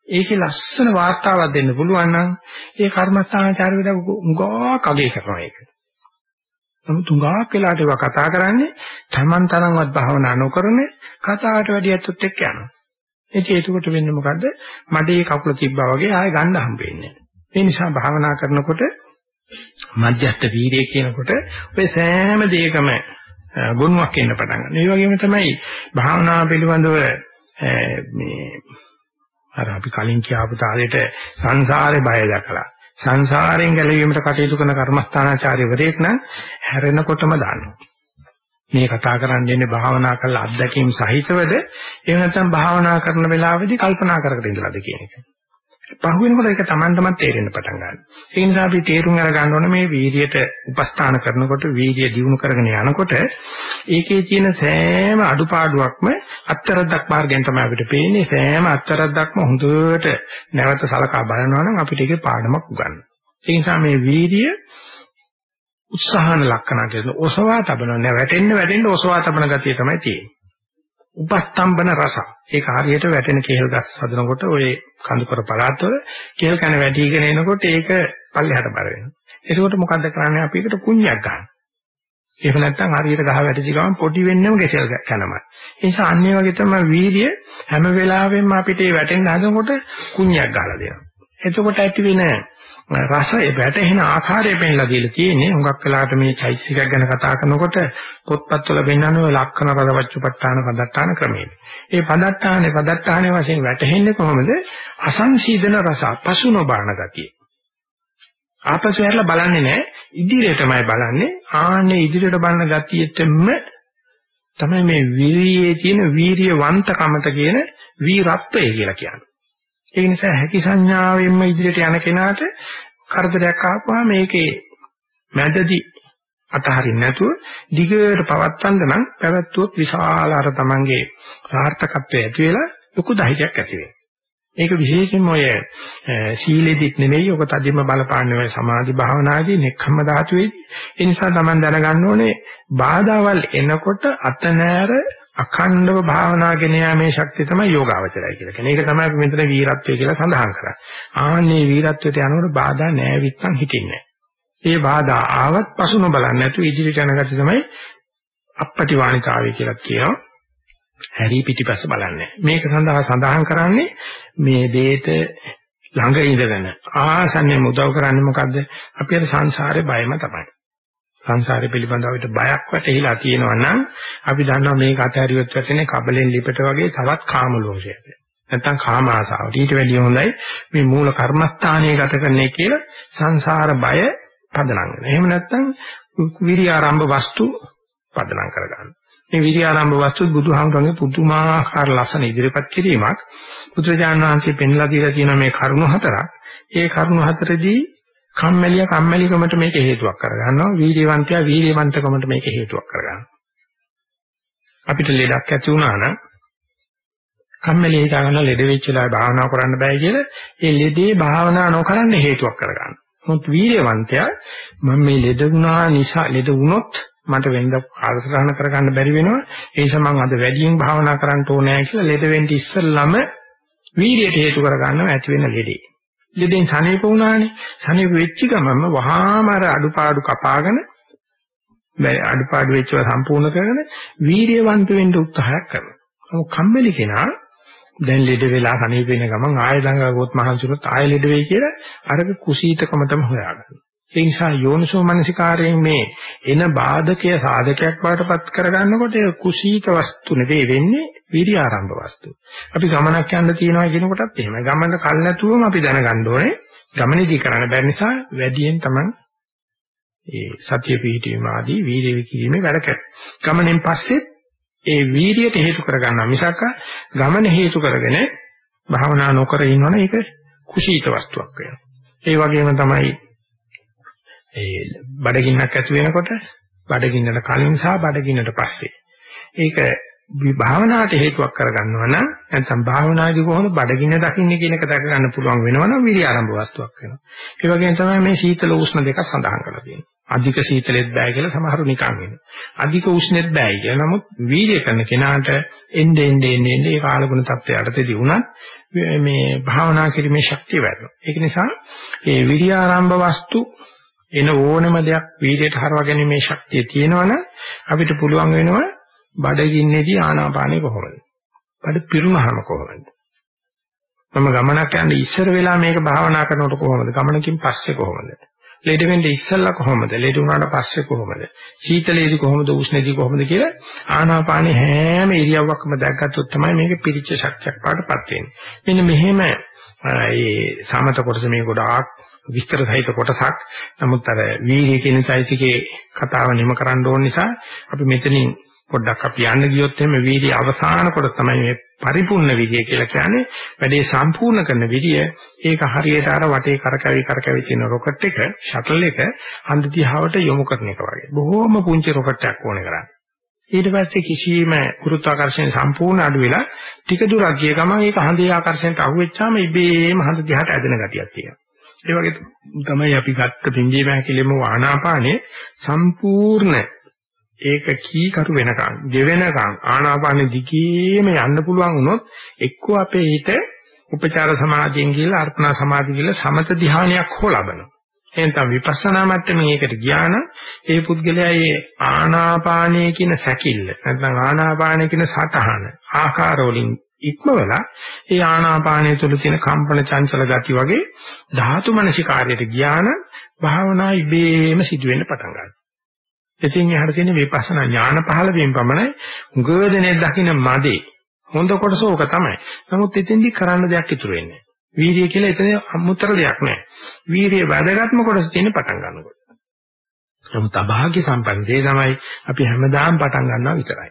ඒකේ ලස්සන වාර්තාවක් දෙන්න පුළුවන් නම් ඒ කර්මස්ථානචාර වේද උගා කගේ කරනවා ඒක. නමුත් උගාක් වෙලාට ඒවා කතා කරන්නේ Taman තරම්වත් භාවනා නොකරන කතාවට වැඩි ඇත්තොත් එක්ක යනවා. ඉතින් ඒකට වෙන්නේ මොකද්ද? මඩේ කකුල තිබ්බා වගේ ආයෙ ගන්න හම්බ වෙන්නේ. ඒ නිසා භාවනා කරනකොට මධ්‍යස්ථ වීර්යය කියනකොට ඔය සෑම දෙයකම ගුණයක් එන්න පටන් ගන්නවා. ඒ වගේම තමයි භාවනාව පිළිබඳව මේ අර අපි කලින් කියපු තාලෙට සංසාරේ බය දැකලා සංසාරයෙන් ගැලවීමට කටයුතු කරන කර්මස්ථානාචාර්යවරයෙක් නම් හැරෙනකොටම දානවා. මේ කතා කරන්නේ ඉන්නේ භාවනා කරලා අත්දැකීම් සහිතවද එහෙම නැත්නම් භාවනා කරන වෙලාවෙදී කල්පනා කරකට ඉඳලාද කියන එක. පහුවෙනකොට ඒක Taman තමන් තේරෙන්න පටන් ගන්නවා. ඒ නිසා අපි තේරුම් අරගන්න ඕනේ මේ වීර්යයට උපස්ථාන කරනකොට වීර්යය දියුණු කරගෙන යනකොට ඒකේ තියෙන සෑම අඩුපාඩුවක්ම අත්තරද්දක් මාර්ගයෙන් තමයි අපිට පේන්නේ. සෑම අත්තරද්දක්ම හොඳට නැවත සලකා බලනවා නම් අපිට ඒකේ පාඩමක් උගන්වනවා. ඒ නිසා මේ වීර්යය උත්සාහන ලක්ෂණ කියන ඔසවා තබන නැවැටෙන්න වැටෙන්න ඔසවා තබන ගතිය තමයි තියෙන්නේ. උපස්තම්බන රස. ඒක හරියට වැටෙන කේල් ගස් හදනකොට ඔය කඳුකර පළාත්වල කේල් කන වැටිගෙන එනකොට ඒක පල්ලෙහාට බර වෙනවා. ඒකෝට මොකද්ද කරන්නේ අපි ඒකට කුණ්‍යක් ගන්න. එහෙම නැත්නම් හරියට ගහ වැටිච්ච ගමන් පොඩි වෙන්නම කෙසෙල් කනමයි. ඒ නිසා අන්නේ වගේ තමයි වීර්ය හැම වෙලාවෙම අපිට වැටෙන්න හදනකොට කුණ්‍යක් ගහලා දෙනවා. එතකොට ඇති වෙන රසය වැටෙන ආකාරය පෙන්ලා දීලා තියෙන්නේ හුඟක් වෙලාවට මේ චෛතසිකයක් ගැන කතා කරනකොට පොත්පත්වල පෙන්වන ඔය ලක්ෂණ පදවච්චපට්ඨාන පදත්තාන ක්‍රමයේ. ඒ පදත්තානේ පදත්තානේ වශයෙන් වැටෙන්නේ කොහොමද? අසංසීදන රස පසු නොබාන ගතිය. ආපසු හැරලා බලන්නේ නැහැ ඉදිරියටමයි බලන්නේ. ආන්නේ ඉදිරියට බලන ගතියෙත්ම තමයි මේ විරියේ තියෙන වීරියවන්තකමත කියන වීරත්වය කියලා කියන්නේ. ඒ නිසා හැකි සංඥාවෙන්ම ඉදිරියට යන කෙනාට කරදරයක් ආපුවාම මේකේ මැදදී අතහරින්න නැතුව දිගට පවත්තන්න නම් පැවැත්වුවොත් විශාල අර තමන්ගේ සාර්ථකත්වය ඇති වෙලා ලොකු ධෛර්යයක් ඇති වෙනවා. ඒක විශේෂයෙන්ම ඔය සීලෙදිත් නෙමෙයි ඔක තදින්ම බලපාන්නේ ඔය සමාධි භාවනාදී නෙක්ඛම්ම ධාතුවේදී. ඒ නිසා තමන් දැනගන්න ඕනේ බාධාවල් එනකොට අත නෑර අඛණ්ඩව භාවනාගෙන යාමේ ශක්තිය තමයි යෝගාවචරය කියලා කියන්නේ. ඒක තමයි අපි මෙතන වීරත්වය කියලා සඳහන් කරන්නේ. ආන්නේ වීරත්වයට යනකොට බාධා නැවිත්තන් හිටින්නේ. ඒ බාධා ආවත් පසු නොබලන්නේ නැතුව ඉදිරියට යන ගතිය තමයි අපපටි වාණිකාවය කියලා කියනවා. හැරි පිටිපස්ස බලන්නේ. මේක සඳහා සඳහන් කරන්නේ මේ දෙයට ළඟ ඉඳගෙන ආසන්නෙම උදව් කරන්නේ මොකද්ද? අපි අර සංසාරේ බයම තමයි. සංසාරය පිළිබඳව අපිට බයක් වැටහිලා තියෙනවා නම් අපි දන්නවා මේක අතහැරියොත් වැටෙන්නේ කබලෙන් ලිපට වගේ තවත් කාම ලෝකයකට. නැත්තම් කාම ආසාවට. ඊට වැඩිය හොඳයි මේ මූල කර්මස්ථානයේ ගත කරන්නේ කියලා සංසාර බය පදනම් වෙනවා. එහෙම නැත්තම් විරි ආරම්භ වස්තු පදනම් කරගන්න. මේ විරි ආරම්භ වස්තු බුදුහාමුදුරන්ගේ පුදුමාකාර ලස්සන ඉදිරිපත් කිරීමක්. බුදුරජාණන් වහන්සේ පෙන්ලා දීලා තියෙන මේ කරුණු හතරක්. ඒ කරුණු හතරදී කම්මැලිය කම්මැලිකමට මේක හේතුවක් කරගන්නවා. වීර්යවන්තයා වීර්යවන්තකමට මේක හේතුවක් කරගන්නවා. අපිට ලෙඩක් ඇති වුණා නම් කම්මැලි හිතා ගන්න ලෙඩ වෙච්ච වෙලාවේ භාවනා කරන්න බෑ කියලා ඒ ලෙඩේ භාවනා නොකරන්න හේතුවක් කරගන්න. මොකද වීර්යවන්තයා මම මේ ලෙඩ වුණා නිසා ලෙඩ වුණොත් මට වෙනද කාලසටහන කරගන්න බැරි වෙනවා. ඒ නිසා මම අද වැඩියෙන් භාවනා කරන්න ඕනේ කියලා ලෙඩ වෙන්න ඉස්සෙල්ලම වීර්යයට හේතු කරගන්නව ඇති වෙන ලෙඩේ. ලෙඩෙන් සනීප වුණානේ. සනීප වෙච්ච ගමන්ම වහාම අර අඩුපාඩු කපාගෙන අඩුපාඩු වෙච්චව සම්පූර්ණ කරගෙන වීර්යවන්ත වෙන්න උත්සාහයක් කරනවා. මොකද කම්මැලි කෙනා දැන් ලෙඩ වෙලා කණේ වෙන ගමන් ආය ළඟ මහන්සියොත් ආය ලෙඩ වෙයි කියලා අරක කුසීතකම තමයි හොයාගන්නේ. ඒ නිසා යෝනිසෝ මනසිකාරයෙන් මේ එන බාධකය සාධකයක් වඩටපත් කරගන්නකොට ඒ කුසීත වස්තු නෙවෙයි වෙන්නේ විරි ආරම්භ වස්තු. අපි ගමනක් යන්න තියනවා කියනකොටත් එහෙමයි. ගමන කල් නැතුවම අපි දැනගන්න ඕනේ ගමනේදී කරන්න බැරි නිසා වැඩියෙන් තමයි ඒ සතිය පිහිටීම ආදී වීර්ය විකිරීමේ වැඩ කරන්නේ. ගමනෙන් පස්සේ ඒ වීර්යයට හේතු කරගන්නවා මිසක් ගමන හේතු කරගෙන භාවනා නොකර ඉන්නවනේ ඒක කුසීත වස්තුවක් වෙනවා. ඒ වගේම තමයි ඒ බඩගින්නක් ඇති වෙනකොට බඩගින්නට කලින් සහ බඩගින්නට පස්සේ ඒක භාවනාවට හේතුවක් කරගන්නවා නම් නැත්නම් භාවනාදී කොහොමද බඩගින්න දකින්නේ කියන එක දැක ගන්න පුළුවන් වෙනවනම් විරි ආරම්භ වස්තුවක් වෙනවා. ඒ වගේම තමයි මේ සීතල උෂ්ණ දෙක සඳහන් කරලා තියෙන්නේ. අධික සීතලෙත් බෑ කියලා සමහරු නිකන් වෙනවා. අධික උෂ්ණෙත් බෑයි කියලා. නමුත් වීර්ය කරන කෙනාට එන්නේ එන්නේ එන්නේ ඒ කාලගුණ තත්ත්වයටදී වුණත් මේ භාවනා කිරීමේ ශක්තිය වැඩිනවා. ඒක නිසා මේ විරි ආරම්භ වස්තු එන ඕනම දෙයක් වීර්යයට හරවා ගැනීමේ ශක්තිය තියෙනවනම් අපිට පුළුවන් වෙනවා බඩගින්නේදී ආනාපානෙ කොහොමද? බඩ පිරුණාම කොහොමද? මම ගමනක් යන්න ඉස්සර වෙලා මේක භාවනා කරනකොට කොහොමද? ගමනකින් පස්සේ කොහොමද? ලෙඩ වෙන්නේ ඉස්සෙල්ලා කොහොමද? ලෙඩ වුණාට පස්සේ කොහොමද? සීතලේදී කොහොමද? උෂ්ණේදී කොහොමද කියලා ආනාපානෙ හැම ඉරියව්වක්ම දැක්ගත්තොත් තමයි මේක පිරිච්ච ශක්තියක් පාටපත් වෙන්නේ. මෙන්න මෙහෙම ඒ සමත කොටස මේ ගොඩාක් විස්තර සහිත කොටසක්. නමුත් අර වීර්ය කියන চৈতසිකේ කතාව නිම කරන්න ඕන නිසා අපි මෙතනින් පොඩ්ඩක් අපි යන්න ගියොත් එහෙම වීර්ය අවසාන කොට තමයි මේ පරිපූර්ණ විදිය කියලා කියන්නේ. වැඩේ සම්පූර්ණ කරන විදිය ඒක හරියට අර වටේ කරකැවි කරකැවි තියෙන රොකට් එක ෂටල් එක හන්ද දිහාවට යොමු කරන එක වගේ. බොහොම පුංචි රොකට් එකක් ඕනේ කරන්නේ. ඊට පස්සේ කිසියම් ගුරුත්වාකර්ෂණ සම්පූර්ණ අඩු වෙලා ටික දුරක් ගිය ගමන් ඒක හඳේ ආකර්ෂණයට අහු වෙච්චාම ඉබේම හඳ දිහාට ඇදෙන ගතියක් තියෙනවා. ඒ වගේ තමයි අපි ගත්ත පින්ජේ බහැකිලෙම ආනාපානේ සම්පූර්ණ ඒක කීකරු වෙනකන්, ගෙවෙනකන් ආනාපාන දිගේම යන්න පුළුවන් වුණොත් එක්කෝ අපේ හිත උපචාර සමාධියෙන් කියලා අර්පණා සමාධිය කියලා සමත ධානයක් හෝ ලබනවා. එහෙනම් විපස්සනා මට්ටමේ ඒකට ගියා නම් ඒ පුද්ගලයා මේ ආනාපානයේ කියන සැකිල්ල නැත්නම් ආනාපානයේ කියන සතහන ආකාර වලින් ඉක්මවලා ඒ ආනාපානය තුළ තියෙන කම්පන චංචල ගති වගේ ධාතු මනසිකාර්යයට ගියා නම් භාවනා ඉබේම සිදුවෙන්න පටන් ගන්නවා. ඉතින් එහාට තියෙන විපස්සනා ඥාන පහළ වීම පමණයි උගදෙනේ දකින්න මදේ. හොඳ කොටස ඕක තමයි. නමුත් එතෙන්දි කරන්න දෙයක් ඉතුරු වෙන්නේ නැහැ. වීර්යය කියලා එතන අමුතර දෙයක් නැහැ. වීර්යය වැදගත්ම කොටස තියෙන පටන් ගන්නකොට. නමුත් අභාග්‍ය සම්පන්නදී තමයි අපි හැමදාම පටන් ගන්නවා විතරයි.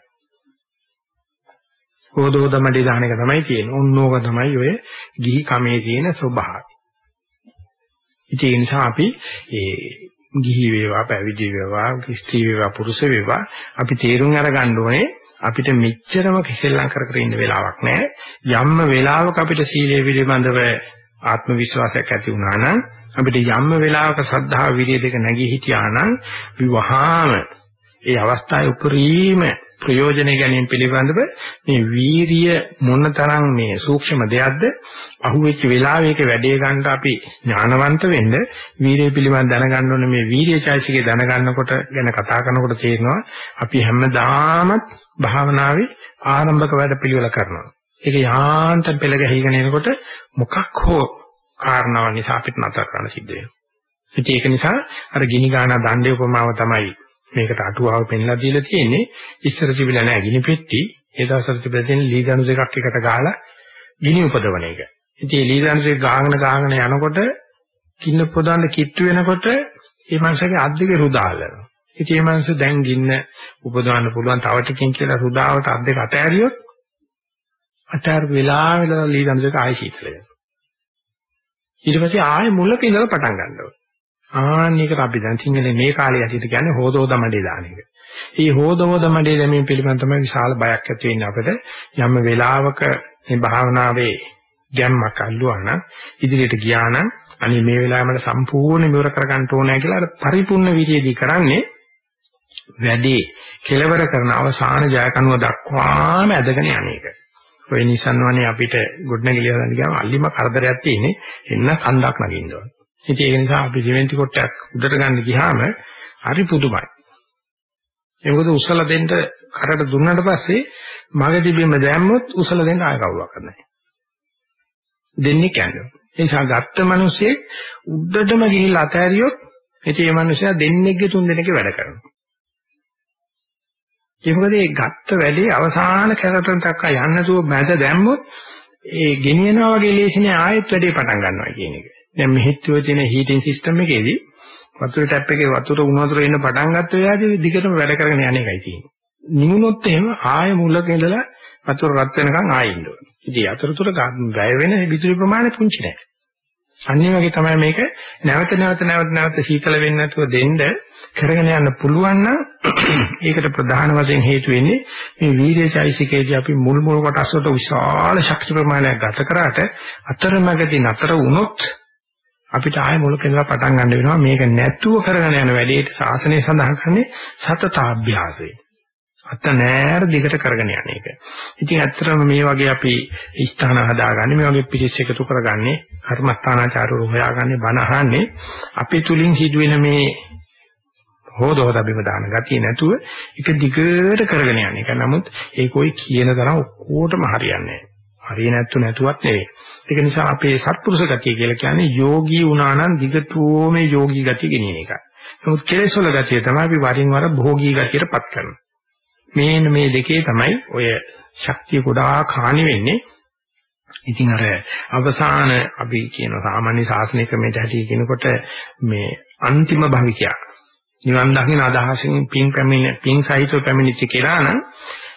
හොදෝදමඩි දාන එක තමයි තියෙන්නේ. ඕනෝක තමයි ඔය ගිහි කමේ තියෙන ස්වභාවය. ඉතින් ඒ නිසා අපි ඒ ගිහි වේවා පැවිදි වේවා ස්ත්‍රී වේවා පුරුෂ වේවා අපි තේරුම් අරගන්න ඕනේ අපිට මෙච්චරම කිසෙල්ලම් කර කර ඉන්න වෙලාවක් නැහැ යම්ම වෙලාවක අපිට සීලය පිළිබඳව ආත්ම විශ්වාසයක් ඇති වුණා නම් අපිට යම්ම වෙලාවක ශ්‍රද්ධාව විරිය දෙක නැගී හිටියා නම් විවහාම ඒ අවස්ථාවේ උපරිම ප්‍රයෝජන ගැනීම පිළිබඳව මේ වීරිය මොනතරම් මේ සූක්ෂම දෙයක්ද අහුවෙච්ච වෙලාවෙක වැඩේ ගන්න අපි ඥානවන්ත වෙන්න වීරිය පිළිබඳ දැනගන්න ඕනේ. මේ වීරියචෛසිකේ දැනගන්නකොට ගැන කතා කරනකොට තේරෙනවා අපි හැමදාම භාවනාවේ ආරම්භක වැඩ පිළිවෙල කරනවා. ඒක යාන්තම් පෙළ ගැහිගෙන එනකොට මොකක් හෝ කාරණාවක් නිසා අපිට නතර කරන්න සිද්ධ වෙනවා. ඒක නිසා අර ගිනි ගාන දණ්ඩේ උපමාව තමයි මේකට අටුවාව පෙන්ලා දීලා තියෙන්නේ ඉස්සර තිබිලා නැහැ ගිනි පෙට්ටි ඒ දවස්වල තිබිලා තියෙන ලී දණු දෙකක් එකට ගහලා ගිනි උපදවන එක. ඉතින් මේ ලී දණු දෙක ගාගෙන ගාගෙන යනකොට කින්න පොදන්න කිට්ටු වෙනකොට මේ මනුස්සයාගේ අත් දෙකේ රුදාලනවා. ඉතින් මේ මනුස්සය දැන් ගින්න උපදවන්න පුළුවන් තව ටිකකින් කියලා රුදාවට අත් දෙක අතෑරියොත් අතෑර වෙලාවෙල ලී දණු දෙක ආයෙ සීතල වෙනවා. ඊට පස්සේ ආයෙ මුලක ඉඳලා පටන් ගන්නවා. ආන්නේකට අපි දැන් සිංහලේ මේ කාලේ ඇටියට කියන්නේ හොදෝද මඩේ දාන එක. මේ හොදෝද මඩේ දැමීම පිළිබඳ තමයි විශාල බයක් ඇති වෙන්නේ අපිට. යම් වෙලාවක මේ භාවනාවේ ගැම්මක් අල්ලුවා නම් ඉදිරියට ගියා නම් අනේ මේ වෙලාවේ මට සම්පූර්ණ මෙවර කරගන්න ඕනෑ කියලා අර පරිපූර්ණ විදියේදී කරන්නේ වැඩි කෙලවර කරන අවසාන ජයකනුව දක්වාම ඇදගෙන යන්නේක. ඔය Nissan වනේ අපිට ගොඩනැගිලි හදන්න ගියාම අල්ලිම කරදරයක් තියෙන්නේ එන්න කන්දක් නගින්න ඕන. ඉතින් ඒක නිසා අපි ජීවෙන්ටි කොටයක් උඩට ගන්න ගියාම හරි පුදුමයි. ඒ මොකද උසල දෙන්න කරට දුන්නාට පස්සේ මගදී බිම දැම්මොත් උසල දෙන්න ආය කවුරක් නැහැ. දෙන්නේ කියන්නේ. ඒ නිසා ගත්ත මිනිස්සේ උඩටම ගිහිල්ලා අතෑරියොත් ඉතින් මේ මිනිස්සයා දෙන්නේගේ තුන් දෙනෙක්ගේ වැඩ කරනවා. ඒ මොකද ඒ ගත්ත වැඩේ අවසාන කැරටන් තක්ක යන්න නැතුව මැද දැම්මොත් ඒ ගෙනියනවා වගේ ලේසිනේ ආයෙත් වැඩේ පටන් ගන්නවා කියන එක. දැන් මෙහෙත්තුව තියෙන හීටින් සිස්ටම් එකේදී වතුර ටැප් එකේ වතුර උණු වතුර එන්න පටන් ගත්ත වෙලාවදී දිගටම වැඩ කරගෙන යන එකයි තියෙන්නේ. නිමුනොත් එහෙම ආයෙ මුලක ඉඳලා වතුර රත් වෙනකන් ආයෙ ඉන්න ඕනේ. ඉතින් අතරතුර වැය වෙන විදුලි ප්‍රමාණය පුංචි නෑ. අනිත් වගේ තමයි මේක නැවත නැවත නැවත නැවත සීතල වෙන්නේ නැතුව දෙන්න කරගෙන යන්න පුළුවන් නම් ඒකට ප්‍රධාන වශයෙන් හේතු වෙන්නේ මේ වීර්යචෛසිකේදී අපි මුල් මුල් කොටස් වලට විශාල ශක්ති ප්‍රමාණයක් ගත කරාට අතරමැදදී නතර වුණොත් අපිට ආයෙ මුලක ඉඳලා පටන් ගන්න වෙනවා මේක නැතුව කරගෙන යන වැඩේට සාසනය සඳහන් කරන්නේ සතතාභ්‍යාසය. අත නෑර දිගට කරගෙන යන එක. ඉතින් ඇත්තටම මේ වගේ අපි ස්ථාන හදාගන්නේ මේ වගේ පිළිස් එකතු කරගන්නේ කර්මස්ථානාචාරවල හොයාගන්නේ බණ අහන්නේ අපි තුලින් සිදුවෙන මේ හොදෝද බිම දාන ගතිය නැතුව එක දිගට කරගෙන යන එක. නමුත් ඒක ওই කියන තරම් ඔක්කොටම හරියන්නේ නැහැ. හරිය නැත්තු නැතුවත් නෙවෙයි. ඒක නිසා අපේ සත්පුරුෂ ගතිය කියලා කියන්නේ යෝගී වුණා නම් දිගටම යෝගී ගතිය ගෙනියන එකයි. නමුත් කෙලෙස් වල ගතිය තමයි අපි වරින් වර භෝගී ගතියටපත් කරන්නේ. මේන මේ දෙකේ තමයි ඔය ශක්තිය ගොඩාක් හානි වෙන්නේ. ඉතින් අර අවසාන අපි කියන සාමාන්‍ය ශාසනික ක්‍රමයට හැටි කියනකොට මේ අන්තිම භවිකයා නිවන් දකින්න අදහසින් පින් පැමිණ පින් සහිතව පැමිණිච්ච කෙනා නම්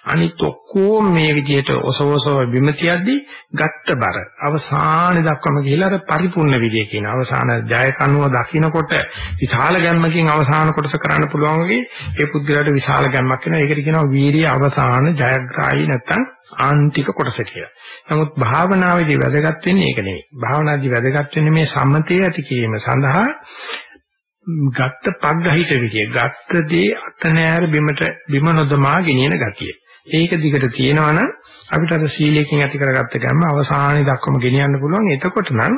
අනිත් ඔක්කොම මේ විදිහට ඔසවසව බිම තියද්දි ගත්ත බර අවසාන දක්වම ගිහිලා අර පරිපූර්ණ විදිය කියන අවසාන ජය කනුව දකින්නකොට විශාල ගැම්මකින් අවසාන කොටස කරන්න පුළුවන් වගේ ඒ පුද්ගලයාට විශාල ගැම්මක් වෙනවා ඒකට කියනවා වීරිය අවසාන ජයග්‍රාහී නැත්තම් ආන්තික කොටස කියලා. නමුත් භාවනාවේදී වැදගත් වෙන්නේ ඒක නෙවෙයි. භාවනාදී වැදගත් වෙන්නේ මේ සම්මතය ඇති කිරීම සඳහා ගත්ත පග්ගහිත විදිය ගත්ත දේ අත නෑර බිමට බිම නොදමා ගෙනියන ගතිය. ඒක දිගට තියෙනවනම් අපිට අර සීලයෙන් ඇති කරගත්ත ගැම්ම අවසානයේ දක්වම ගෙනියන්න පුළුවන්. එතකොට නම්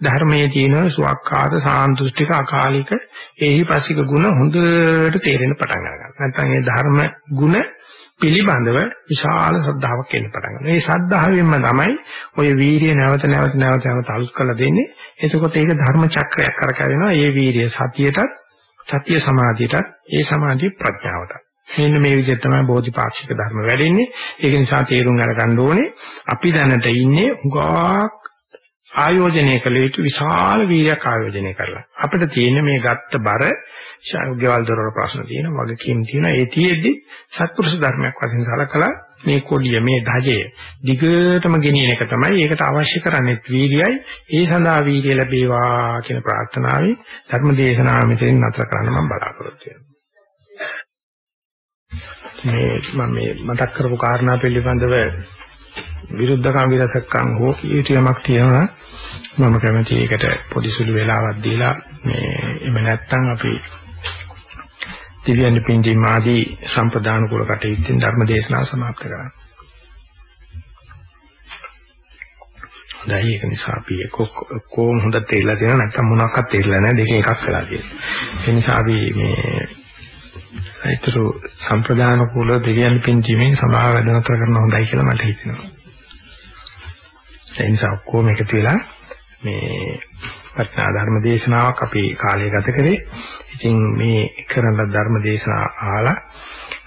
ධර්මයේ තියෙන සුවක්කාත සාන්තුෂ්ටික අකාලික ඒහිපස්සික ගුණ හොඳට තේරෙන්න පටන් ගන්නවා. නැත්නම් ඒ ධර්ම ගුණ පිළිබඳව විශාල ශ්‍රද්ධාවක් එන්න පටන් ගන්නවා. මේ ශ්‍රද්ධාවෙන්ම තමයි ඔය වීරිය නැවත නැවත නැවත නැවත අලුත් කරලා දෙන්නේ. එතකොට ඒක ධර්ම චක්‍රයක් කරකැවෙනවා. ඒ වීරිය සතියටත් සතිය සමාධියටත් ඒ සමාධිය ප්‍රඥාවටත්. මෙන්න මේ විදිහට තමයි බෝධිපාක්ෂික ධර්ම වැඩෙන්නේ. ඒක නිසා තේරුම් අරගන්න ඕනේ අපි දැනට ඉන්නේ හුඟක් ආයෝජනය කළ යුතු විශාල වීර්යයක් ආයෝජනය කරලා. අපිට තියෙන මේ ගත්ත බර ගෙවල් දොරවල් ප්‍රශ්න තියෙන වගකීම් තියෙන ඒ තියෙද්දි සත්පුරුෂ ධර්මයක් වශයෙන් සලකලා මේ කොඩිය මේ ධජය දිගටම ගෙනියන එක තමයි ඒකට අවශ්‍ය කරන්නේ වීර්යයි. ඒ සඳහා වීර්ය ලැබේවා කියන ප්‍රාර්ථනාවයි ධර්ම දේශනාව මෙතෙන් නතර කරන්න මම බලාපොරොත්තු වෙනවා. මේ මම මේ මතක් කරපු කාරණා පිළිබඳව විරුද්ධකම් විරසක්කම් හෝ කීටියමක් තියෙනවා මම කැමතියි ඒකට පොඩි සුළු වෙලාවක් දීලා මේ එමෙ නැත්තම් අපි දිව්‍යන් පින්දීම ආදී සම්ප්‍රදාන කුල කටයුත්තෙන් ධර්ම දේශනාව સમાප්ත කරා. හොඳයි ඒක නිසා අපි කොහොම හොඳ තේරලා තියෙනවා නැත්නම් මොනවාක්වත් තේරලා නැහැ දෙකෙන් එකක් කළා කියන්නේ. ඒ නිසා අපි මේ ඒතරු සම්ප්‍රදාන කුල දෙවියන් පින්දීමෙන් සමාව වැඩනතර කරන හොඳයි කියලා මට හිතෙනවා. ඒ නිසා ඔක්කොම එකතු වෙලා මේ වටිනා ධර්ම දේශනාවක් අපි කාලය ගත කරේ. ඉතින් මේ කරන ධර්ම දේශනා අහලා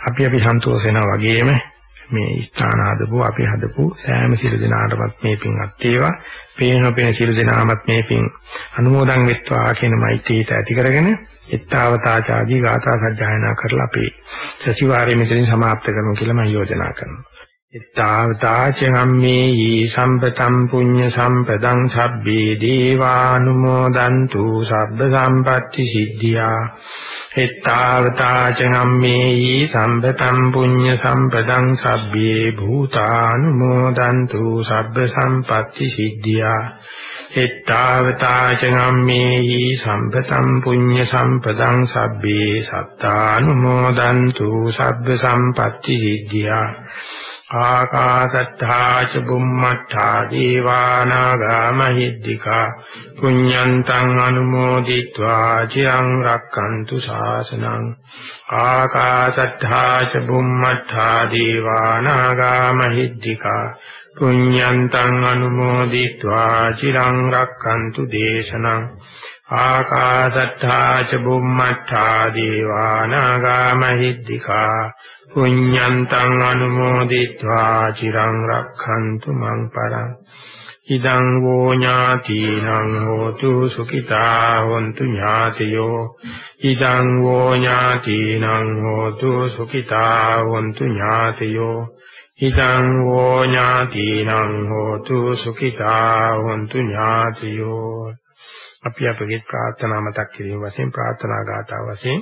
අපි අපි සන්තෝෂ වෙනා වගේම මේ ස්ථාන හදපු අපි හදපු සෑම සියලු දෙනාටමත් මේ පින් අත්ේවා. පේන පේන සියලු දෙනාමත් මේ පින් අනුමෝදන් වෙත්වා කියන මෛත්‍රියට ඇති කරගෙන එත්තාවතාචාදී ගාථා සජ්ජායනා කරලා අපි සතිವಾರයේ මෙතනින් સમાપ્ત කරමු කියලා මම යෝජනා කරනවා. එත්තාවතාචම්මේ ඊ සම්පතම් පුඤ්ඤ සම්පදං සබ්බේ දේවානුමෝදන්තු සබ්බ සම්පත්‍ති සිද්ධියා. එත්තාවතාචම්මේ ඊ සම්පතම් පුඤ්ඤ සම්පදං සබ්බේ භූතානුමෝදන්තු සබ්බ සම්පත්‍ති සිද්ධියා. එත්තාවතා චගම්මේහි සම්පතම් පුඤ්ඤ සම්පදං සබ්බේ සත්තානුමෝදන්තු සබ්බ සම්පatti සිද්ධියා ආකාසත්තා ච බුම්මත්තා දීවානාගා මහිද්దికා පුඤ්ඤන්තං අනුමෝදිत्वा චිරං රක්칸තු ශාසනං ආකාසත්තා ච බුම්මත්තා දීවානාගා මහිද්దికා පුඤ්ඤන්තං අනුමෝදිत्वा චිරං රක්칸තු දේශනං ආකාසත්තා ච බුම්මත්තා දීවානාගා මහිද්దికා පුඤ්ඤන්තං අනුමෝදිत्वा චිරං රක්ඛන්තු මං පරං. ඉදං වෝ ඥාතිනං හෝතු සුඛිතා හොන්තු ඥාතියෝ. ඉදං වෝ ඥාතිනං හෝතු සුඛිතා හොන්තු ඥාතියෝ. ඉදං වෝ ඥාතිනං හෝතු සුඛිතා හොන්තු ඥාතියෝ. අපි අපගේ ප්‍රාර්ථනා මතක් කිරීම වශයෙන් ප්‍රාර්ථනා ගාථා වශයෙන්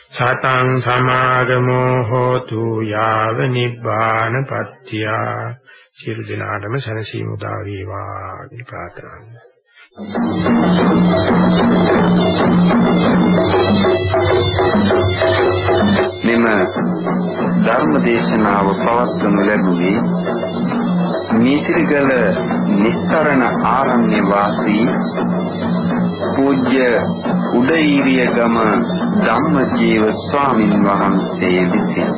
සතං සමාගමෝ හෝතු යාව නිබ්බාන පත්‍ත්‍ය සියලු දෙනාටම සනසීම උදා වේවා කියලා ප්‍රාර්ථනා මෙම ධර්ම දේශනාව පවත්වනු ලැබුවේ නීතිගල නිස්තරණ ආරණ්‍ය වාසී පූජ්‍ය උදේීරිය ගම ධම්මජීව ස්වාමින් වහන්සේ විසින්